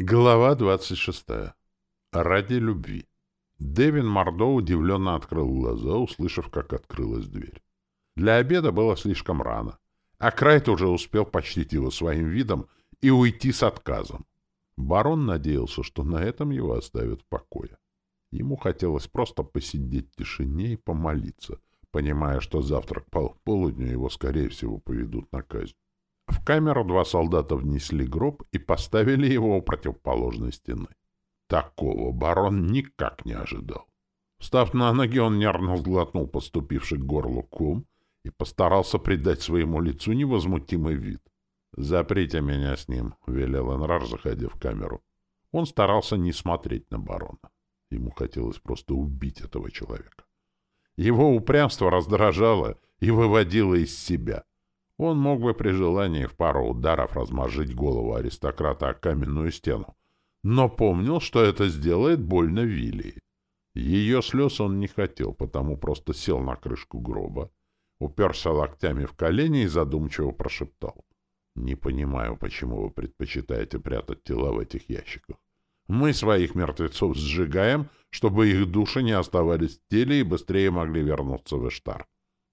Глава 26. Ради любви. Дэвин Мордо удивленно открыл глаза, услышав, как открылась дверь. Для обеда было слишком рано, а Крайт уже успел почтить его своим видом и уйти с отказом. Барон надеялся, что на этом его оставят в покое. Ему хотелось просто посидеть в тишине и помолиться, понимая, что завтра к полудню его, скорее всего, поведут на казнь. В камеру два солдата внесли гроб и поставили его у противоположной стены. Такого барон никак не ожидал. Встав на ноги, он нервно сглотнул поступивший к горлу ком и постарался придать своему лицу невозмутимый вид. «Заприте меня с ним», — велел Энрар, заходя в камеру. Он старался не смотреть на барона. Ему хотелось просто убить этого человека. Его упрямство раздражало и выводило из себя. Он мог бы при желании в пару ударов размажить голову аристократа о каменную стену, но помнил, что это сделает больно Вилли. Ее слез он не хотел, потому просто сел на крышку гроба, уперся локтями в колени и задумчиво прошептал. «Не понимаю, почему вы предпочитаете прятать тела в этих ящиках. Мы своих мертвецов сжигаем, чтобы их души не оставались в теле и быстрее могли вернуться в Эштар.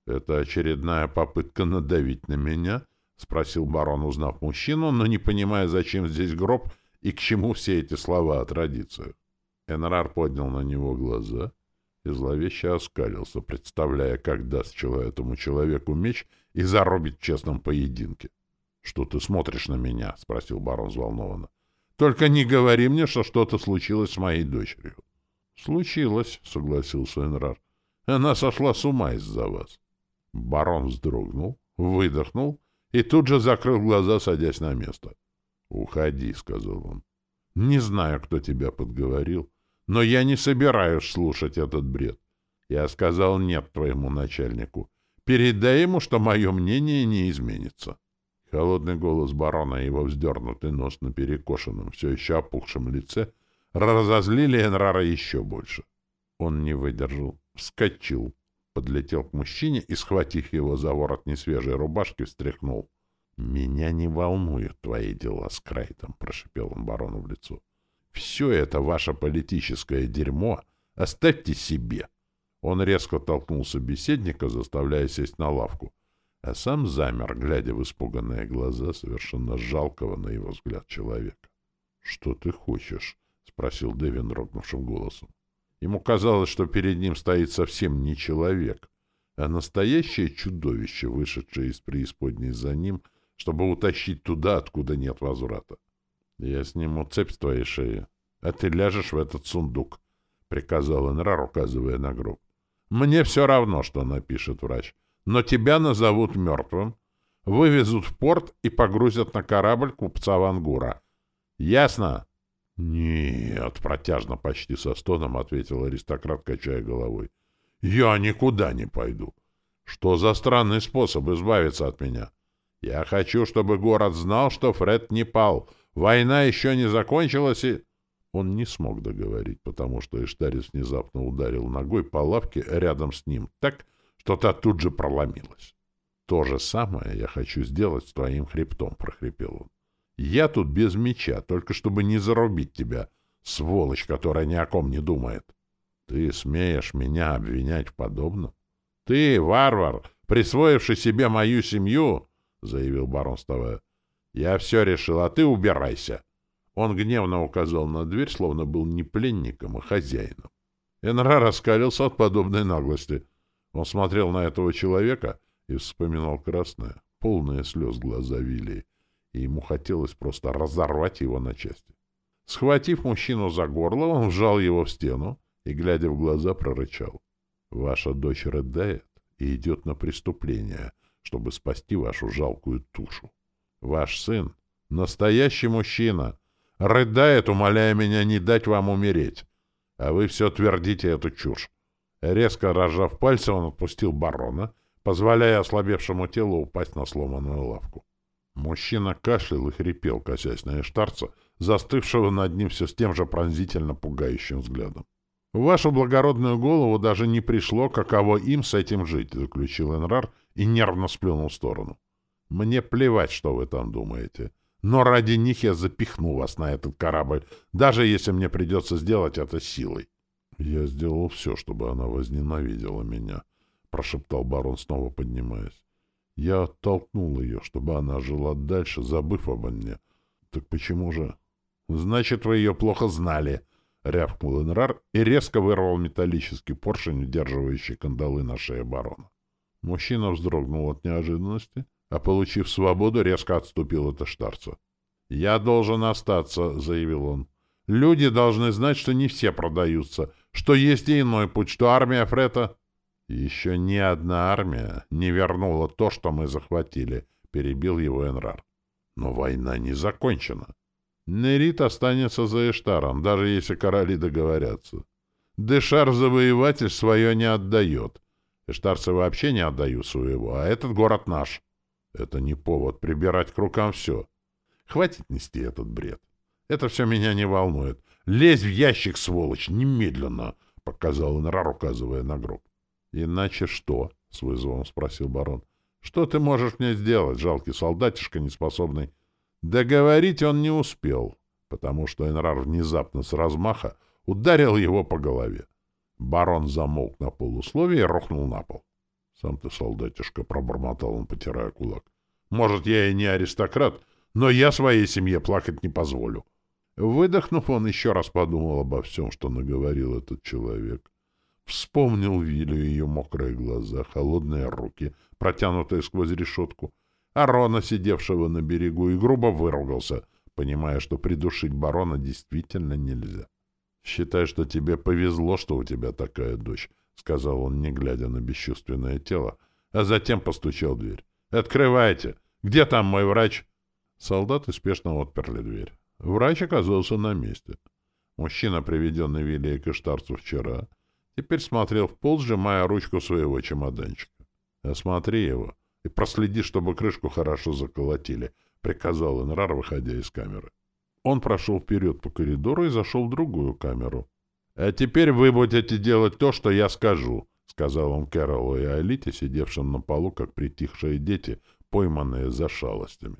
«Это очередная попытка надавить на меня?» — спросил барон, узнав мужчину, но не понимая, зачем здесь гроб и к чему все эти слова о традициях. Энрар поднял на него глаза и зловеще оскалился, представляя, как даст этому человеку меч и зарубит в честном поединке. — Что ты смотришь на меня? — спросил барон взволнованно. — Только не говори мне, что что-то случилось с моей дочерью. — Случилось, — согласился Энрар. — Она сошла с ума из-за вас. Барон вздрогнул, выдохнул и тут же закрыл глаза, садясь на место. «Уходи», — сказал он. «Не знаю, кто тебя подговорил, но я не собираюсь слушать этот бред. Я сказал «нет» твоему начальнику. Передай ему, что мое мнение не изменится». Холодный голос барона и его вздернутый нос на перекошенном, все еще опухшем лице разозлили Энрара еще больше. Он не выдержал, вскочил, подлетел к мужчине и, схватив его за ворот несвежей рубашки, встряхнул. — Меня не волнуют твои дела с Крайтом, — прошипел он барону в лицо. — Все это ваше политическое дерьмо оставьте себе. Он резко толкнул собеседника, заставляя сесть на лавку, а сам замер, глядя в испуганные глаза совершенно жалкого, на его взгляд, человека. — Что ты хочешь? — спросил Дэвин дрогнувшим голосом. Ему казалось, что перед ним стоит совсем не человек, а настоящее чудовище, вышедшее из преисподней за ним, чтобы утащить туда, откуда нет возврата. «Я сниму цепь с твоей шеи, а ты ляжешь в этот сундук», — приказал Энрар, указывая на гроб. «Мне все равно, что напишет врач, но тебя назовут мертвым, вывезут в порт и погрузят на корабль купца Вангура. Ясно?» «Нет», — протяжно почти со стоном ответил аристократ, качая головой. «Я никуда не пойду. Что за странный способ избавиться от меня? Я хочу, чтобы город знал, что Фред не пал. Война еще не закончилась и...» Он не смог договорить, потому что Эштарис внезапно ударил ногой по лавке рядом с ним так, что та тут же проломилась. «То же самое я хочу сделать с твоим хребтом», — прохрипел он. Я тут без меча, только чтобы не зарубить тебя, сволочь, которая ни о ком не думает. Ты смеешь меня обвинять в подобном? Ты, варвар, присвоивший себе мою семью, — заявил барон, вставая. Я все решил, а ты убирайся. Он гневно указал на дверь, словно был не пленником, а хозяином. Энра раскалился от подобной наглости. Он смотрел на этого человека и вспоминал красное, полное слез глаза Вилли и ему хотелось просто разорвать его на части. Схватив мужчину за горло, он вжал его в стену и, глядя в глаза, прорычал. «Ваша дочь рыдает и идет на преступление, чтобы спасти вашу жалкую тушу. Ваш сын — настоящий мужчина, рыдает, умоляя меня не дать вам умереть, а вы все твердите эту чушь». Резко разжав пальцы, он отпустил барона, позволяя ослабевшему телу упасть на сломанную лавку. Мужчина кашлял и хрипел, косясь на эштарца, застывшего над ним все с тем же пронзительно пугающим взглядом. «В вашу благородную голову даже не пришло, каково им с этим жить», — заключил Энрар и нервно сплюнул в сторону. «Мне плевать, что вы там думаете. Но ради них я запихну вас на этот корабль, даже если мне придется сделать это силой. — Я сделал все, чтобы она возненавидела меня, — прошептал барон, снова поднимаясь. Я оттолкнул ее, чтобы она жила дальше, забыв обо мне. Так почему же... — Значит, вы ее плохо знали, — рявкнул Энрар и резко вырвал металлический поршень, удерживающий кандалы на шее барона. Мужчина вздрогнул от неожиданности а, получив свободу, резко отступил от Эштарца. «Я должен остаться», — заявил он. «Люди должны знать, что не все продаются, что есть и иной путь, что армия Фрета...» «Еще ни одна армия не вернула то, что мы захватили», — перебил его Энрар. «Но война не закончена. Нерит останется за Эштаром, даже если короли договорятся. Дешар-завоеватель свое не отдает. Эштарцы вообще не отдают своего, а этот город наш. Это не повод прибирать к рукам все. Хватит нести этот бред. Это все меня не волнует. Лезь в ящик, сволочь, немедленно, — показал Инрар, указывая на гроб. — Иначе что? — с вызовом спросил барон. — Что ты можешь мне сделать, жалкий солдатишка неспособный? Договорить он не успел, потому что Энрар внезапно с размаха ударил его по голове. Барон замолк на полусловие и рухнул на пол. Сам ты, солдатишка, пробормотал он, потирая кулак. Может, я и не аристократ, но я своей семье плакать не позволю. Выдохнув, он еще раз подумал обо всем, что наговорил этот человек. Вспомнил Вилю ее мокрые глаза, холодные руки, протянутые сквозь решетку, Арона, сидевшего на берегу, и грубо выругался, понимая, что придушить барона действительно нельзя. «Считай, что тебе повезло, что у тебя такая дочь», — сказал он, не глядя на бесчувственное тело, а затем постучал в дверь. «Открывайте! Где там мой врач?» Солдаты спешно отперли дверь. Врач оказался на месте. Мужчина, приведенный Вилли к Иштарцу вчера, теперь смотрел в пол, сжимая ручку своего чемоданчика. «Осмотри его и проследи, чтобы крышку хорошо заколотили», — приказал Энрар, выходя из камеры. Он прошел вперед по коридору и зашел в другую камеру. «А теперь вы будете делать то, что я скажу», — сказал он Кэролу и Алите, сидевшим на полу, как притихшие дети, пойманные за шалостями.